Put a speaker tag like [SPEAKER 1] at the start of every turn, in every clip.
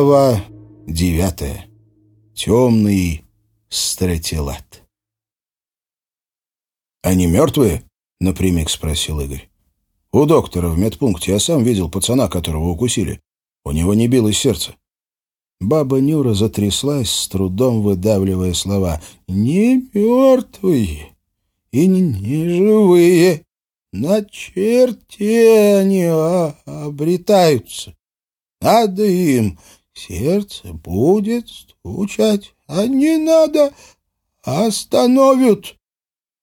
[SPEAKER 1] Глава девятая. Темный стратилат. «Они мертвые?» — напрямик спросил Игорь. «У доктора в медпункте я сам видел пацана, которого укусили. У него не билось сердце». Баба Нюра затряслась, с трудом выдавливая слова. «Не мертвые и не живые. На черте они обретаются. Надо им, сердце будет стучать, а не надо, остановят.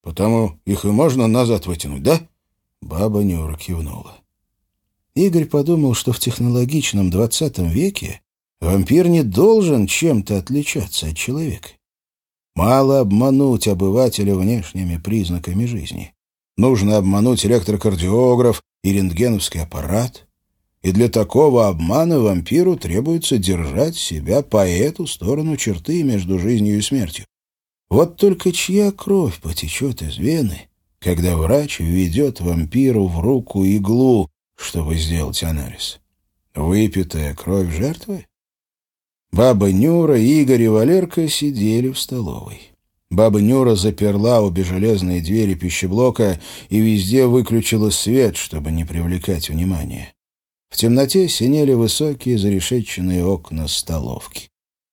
[SPEAKER 1] Потому их и можно назад вытянуть, да? Баба Нюра кивнула. Игорь подумал, что в технологичном двадцатом веке вампир не должен чем-то отличаться от человека. Мало обмануть обывателя внешними признаками жизни. Нужно обмануть электрокардиограф и рентгеновский аппарат и для такого обмана вампиру требуется держать себя по эту сторону черты между жизнью и смертью. Вот только чья кровь потечет из вены, когда врач введет вампиру в руку иглу, чтобы сделать анализ? Выпитая кровь жертвы? Баба Нюра, Игорь и Валерка сидели в столовой. Баба Нюра заперла обе железные двери пищеблока и везде выключила свет, чтобы не привлекать внимания. В темноте синели высокие зарешетченные окна столовки.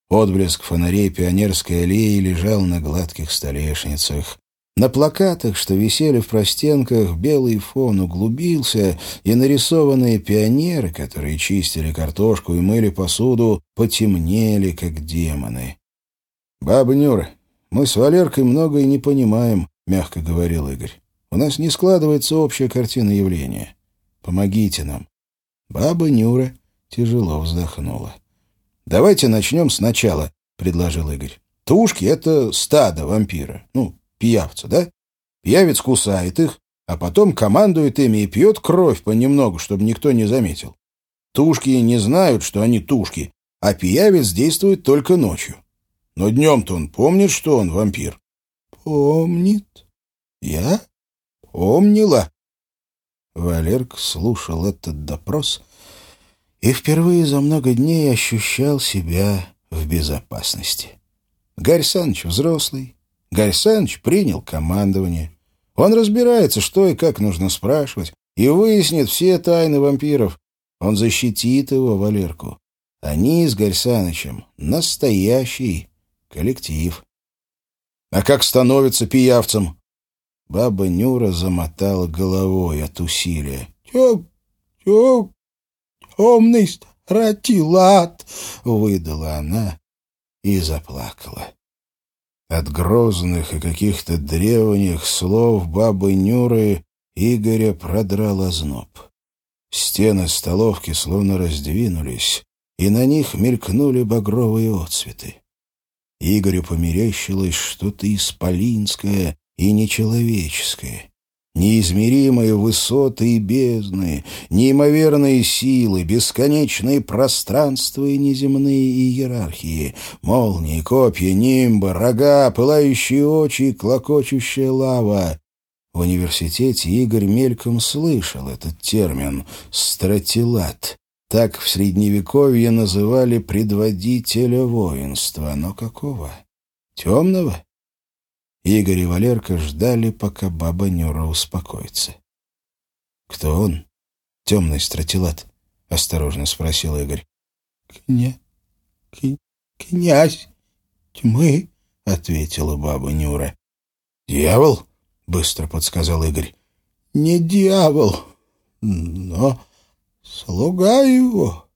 [SPEAKER 1] Отблеск фонарей пионерской аллеи лежал на гладких столешницах. На плакатах, что висели в простенках, белый фон углубился, и нарисованные пионеры, которые чистили картошку и мыли посуду, потемнели, как демоны. «Баба Нюра, мы с Валеркой многое не понимаем», — мягко говорил Игорь. «У нас не складывается общая картина явления. Помогите нам. Баба Нюра тяжело вздохнула. «Давайте начнем сначала», — предложил Игорь. «Тушки — это стадо вампира. Ну, пиявца, да? Пиявец кусает их, а потом командует ими и пьет кровь понемногу, чтобы никто не заметил. Тушки не знают, что они тушки, а пиявец действует только ночью. Но днем-то он помнит, что он вампир». «Помнит. Я помнила», Валерк слушал этот допрос и впервые за много дней ощущал себя в безопасности. Гарь Саныч взрослый, Гарь Саныч принял командование. Он разбирается, что и как нужно спрашивать, и выяснит все тайны вампиров. Он защитит его, Валерку. Они с Гарь Санычем настоящий коллектив. А как становится пиявцем? Баба Нюра замотала головой от усилия. «Тём, тём, темный стратилат!» — выдала она и заплакала. От грозных и каких-то древних слов бабы Нюры Игоря продрал озноб. Стены столовки словно раздвинулись, и на них мелькнули багровые отцветы. Игорю померещилось что-то исполинское и нечеловеческое. Неизмеримые высоты и бездны, неимоверные силы, бесконечные пространства и неземные иерархии, молнии, копья, нимбы, рога, пылающие очи и клокочущая лава. В университете Игорь мельком слышал этот термин «стратилат». Так в Средневековье называли предводителя воинства. Но какого? Темного? Игорь и Валерка ждали, пока баба Нюра успокоится. «Кто он? Темный стратилат?» — осторожно спросил Игорь.
[SPEAKER 2] «Кня... князь тьмы», — ответила баба Нюра.
[SPEAKER 1] «Дьявол?» — быстро подсказал Игорь.
[SPEAKER 2] «Не дьявол, но слуга его».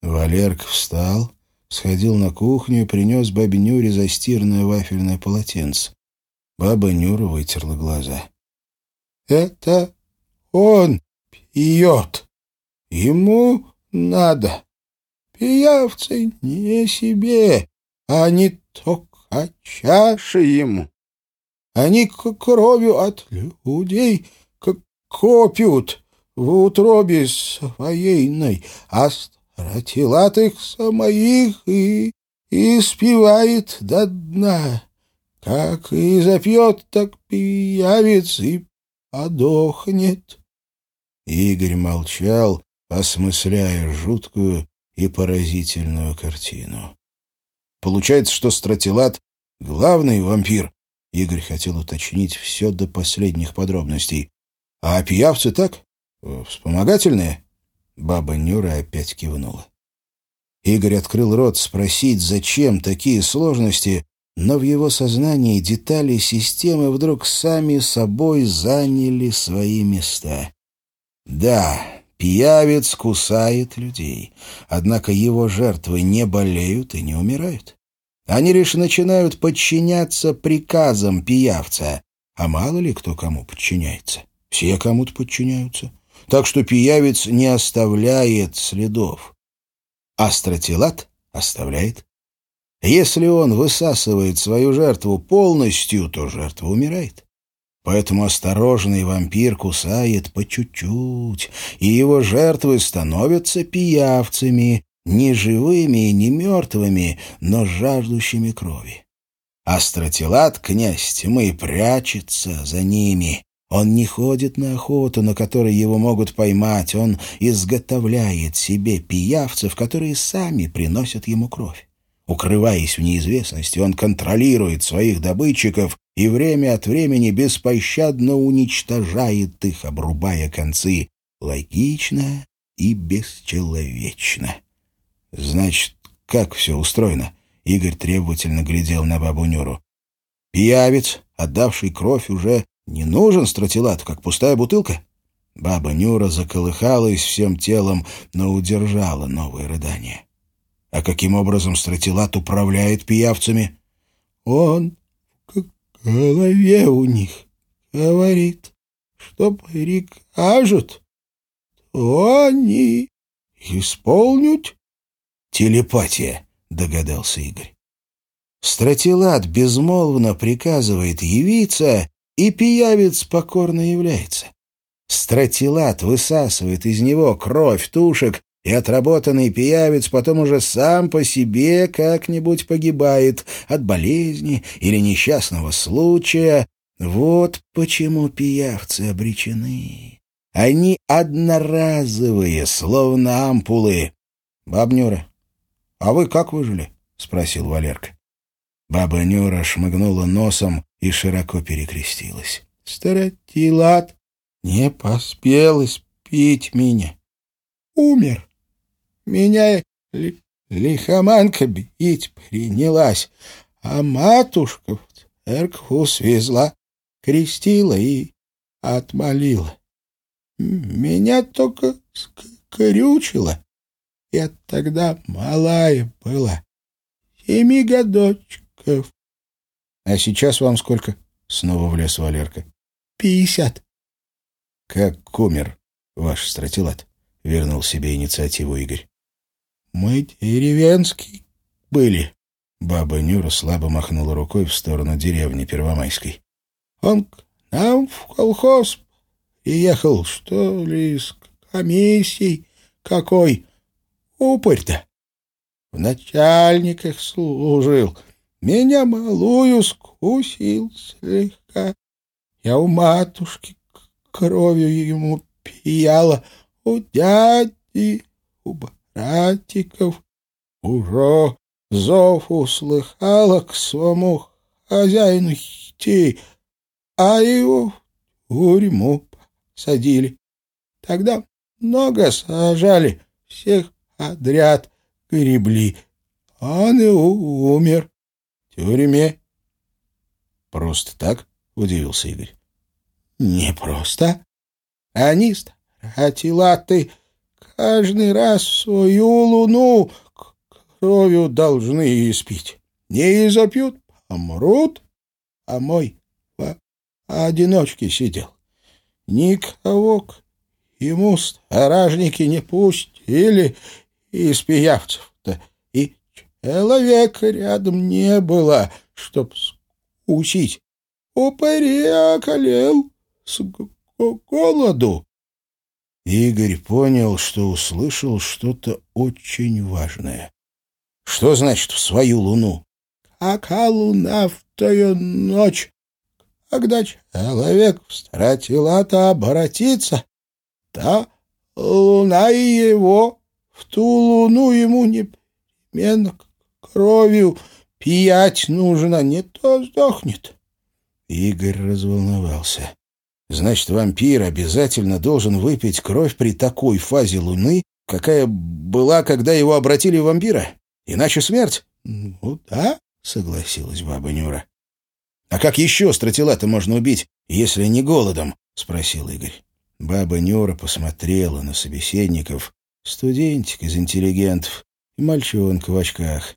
[SPEAKER 1] Валерка встал, сходил на кухню и принес бабе Нюре застиранное вафельное полотенце. Баба Нюра вытерла глаза.
[SPEAKER 2] — Это он пьет. Ему надо. Пиявцы не себе, а не только чаши ему. Они кровью от людей копят в утробе своей, а Ратилат их самоих и, и до дна. Как и запьет, так пьявец и подохнет.
[SPEAKER 1] Игорь молчал, осмысляя жуткую и поразительную картину. Получается, что Стратилат — главный вампир. Игорь хотел уточнить все до последних подробностей. А пиявцы так? Вспомогательные? Баба Нюра опять кивнула. Игорь открыл рот спросить, зачем такие сложности, но в его сознании детали системы вдруг сами собой заняли свои места. Да, пиявец кусает людей, однако его жертвы не болеют и не умирают. Они лишь начинают подчиняться приказам пиявца, а мало ли кто кому подчиняется. Все кому-то подчиняются. Так что пиявец не оставляет следов. Астратилат оставляет. Если он высасывает свою жертву полностью, то жертва умирает. Поэтому осторожный вампир кусает по чуть-чуть, и его жертвы становятся пиявцами, не живыми и не мертвыми, но жаждущими крови. Астратилат, князь тьмы, прячется за ними. Он не ходит на охоту, на которой его могут поймать. Он изготовляет себе пиявцев, которые сами приносят ему кровь. Укрываясь в неизвестности, он контролирует своих добытчиков и время от времени беспощадно уничтожает их, обрубая концы. Логично и бесчеловечно. Значит, как все устроено? Игорь требовательно глядел на бабу Нюру. Пиявец, отдавший кровь, уже не нужен стратилат, как пустая бутылка? Баба Нюра заколыхалась всем телом, но удержала новые рыдания. А каким образом стратилат управляет пиявцами? Он в голове у них говорит, что прикажут, то они исполнят. Телепатия, догадался Игорь. Стратилат безмолвно приказывает явиться, и пиявец покорно является. Стратилат высасывает из него кровь тушек и отработанный пиявец потом уже сам по себе как-нибудь погибает от болезни или несчастного случая. Вот почему пиявцы обречены. Они одноразовые, словно ампулы. — Баб Нюра, а вы как выжили? — спросил Валерка. Баба Нюра шмыгнула носом и широко перекрестилась. — Стратилат не поспел испить меня. Умер. Меня ли, лихоманка бить принялась, а матушка в церковь свезла, крестила и отмолила. Меня только скрючило. Я тогда малая была, семи годочков. — А сейчас вам сколько? — снова влез Валерка. — Пятьдесят. — Как умер ваш стратилат? — вернул себе инициативу Игорь. Мы деревенские были. Баба Нюра слабо махнула рукой в сторону деревни Первомайской. Он к нам в колхоз приехал, что ли, с комиссией какой. Упырь-то. В начальниках служил. Меня малую скусил слегка. Я у матушки кровью ему пияла, у дяди, у братиков. Уже зов услыхала к своему хозяину идти, а его в тюрьму садили. Тогда много сажали, всех подряд гребли. Он и умер тюрьме. — Просто так? — удивился Игорь. — Не просто. Они, стратилаты, каждый раз свою луну кровью должны испить. Не запьют, помрут, а мой в одиночке сидел. Никого к ему стражники не пустили из пиявцев-то, и человека рядом не было, чтоб скусить. Упыри околел с голоду. Игорь понял, что услышал что-то очень важное. «Что значит «в свою луну»?» «Кака луна в тою ночь, когда человек стратила-то обратиться, та луна и его
[SPEAKER 2] в ту луну ему непременно кровью пиять нужно, не то сдохнет.
[SPEAKER 1] Игорь разволновался. Значит, вампир обязательно должен выпить кровь при такой фазе Луны, какая была, когда его обратили в вампира? Иначе смерть?
[SPEAKER 2] — Ну да, — согласилась баба Нюра.
[SPEAKER 1] — А как еще стратилата можно убить, если не голодом? — спросил Игорь. Баба Нюра посмотрела на собеседников, студентик из интеллигентов и мальчонка в очках.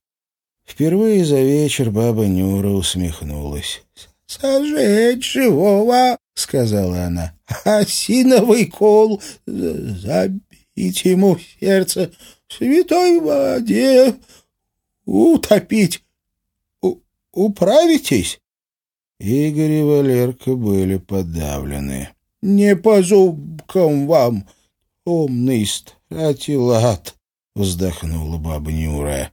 [SPEAKER 1] Впервые за вечер баба Нюра усмехнулась.
[SPEAKER 2] — Сожечь живого, — сказала она, — осиновый кол забить ему сердце в святой воде, утопить. У управитесь?
[SPEAKER 1] Игорь и Валерка были подавлены.
[SPEAKER 2] — Не по зубкам вам, умный стратилат, — вздохнула баба Нюра.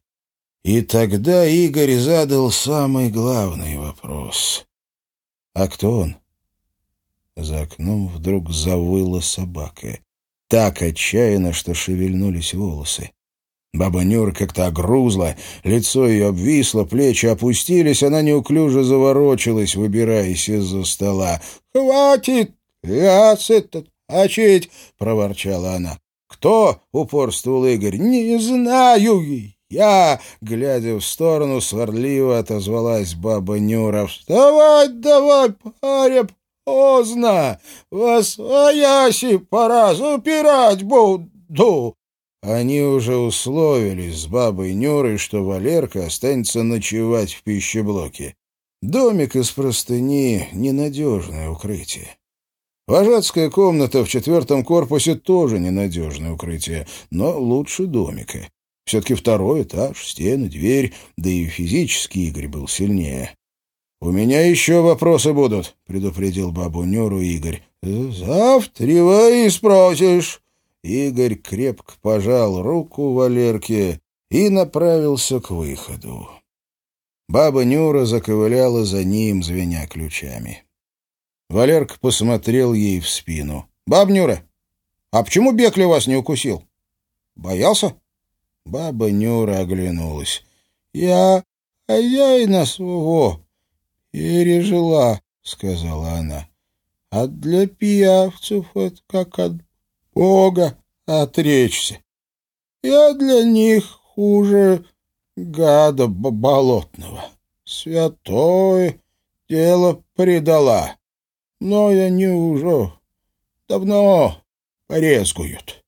[SPEAKER 1] И тогда Игорь задал самый главный вопрос. «А кто он?» За окном вдруг завыла собака. Так отчаянно, что шевельнулись волосы. Баба Нюра как-то огрузла, лицо ее обвисло, плечи опустились, она неуклюже заворочилась, выбираясь из-за стола.
[SPEAKER 2] «Хватит! Я сыта очить!» — проворчала она.
[SPEAKER 1] «Кто?» — упорствовал Игорь.
[SPEAKER 2] «Не знаю я!»
[SPEAKER 1] — глядя в сторону, сварливо отозвалась баба Нюра.
[SPEAKER 2] «Вставать давай, паря, поздно! Восвояси пора, запирать буду!»
[SPEAKER 1] Они уже условились с бабой Нюрой, что Валерка останется ночевать в пищеблоке. Домик из простыни — ненадежное укрытие. Вожатская комната в четвертом корпусе тоже ненадежное укрытие, но лучше домика. Все-таки второй этаж, стены, дверь, да и физически Игорь был сильнее. «У меня еще вопросы будут», — предупредил бабу Нюру Игорь.
[SPEAKER 2] «Завтра и спросишь».
[SPEAKER 1] Игорь крепко пожал руку Валерке и направился к выходу. Баба Нюра заковыляла за ним, звеня ключами. Валерка посмотрел ей в спину. — Баб Нюра, а почему Бекли вас не укусил? Боялся? Баба Нюра оглянулась.
[SPEAKER 2] — Я хозяина своего пережила, — сказала она. — А для пиявцев это как от Бога отречься. Я для них хуже гада болотного. Святое дело предала, но я не уже давно порезгуют.